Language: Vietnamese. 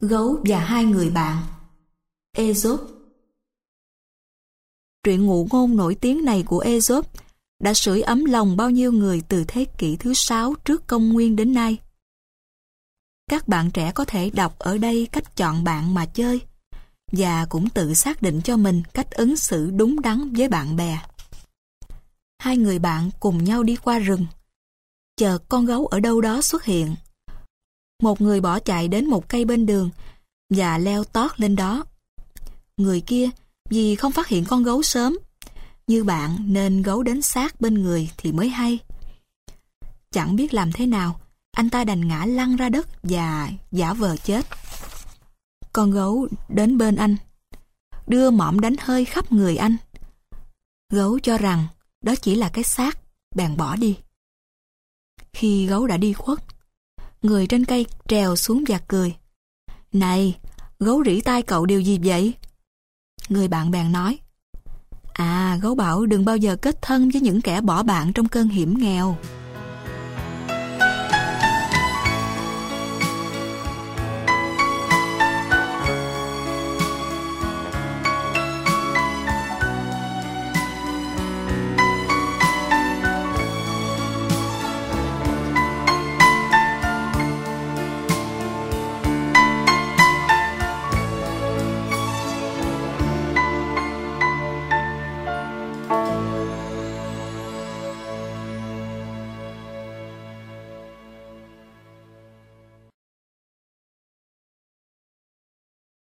Gấu và hai người bạn Aesop Truyện ngụ ngôn nổi tiếng này của Aesop đã sưởi ấm lòng bao nhiêu người từ thế kỷ thứ sáu trước công nguyên đến nay. Các bạn trẻ có thể đọc ở đây cách chọn bạn mà chơi và cũng tự xác định cho mình cách ứng xử đúng đắn với bạn bè. Hai người bạn cùng nhau đi qua rừng, chờ con gấu ở đâu đó xuất hiện. Một người bỏ chạy đến một cây bên đường và leo tót lên đó. Người kia vì không phát hiện con gấu sớm, như bạn nên gấu đến sát bên người thì mới hay. Chẳng biết làm thế nào, anh ta đành ngã lăn ra đất và giả vờ chết. Con gấu đến bên anh, đưa mõm đánh hơi khắp người anh. Gấu cho rằng đó chỉ là cái xác, bèn bỏ đi. Khi gấu đã đi khuất, người trên cây trèo xuống và cười. Này, gấu rỉ tai cậu điều gì vậy? Người bạn bèn nói. À, gấu bảo đừng bao giờ kết thân với những kẻ bỏ bạn trong cơn hiểm nghèo.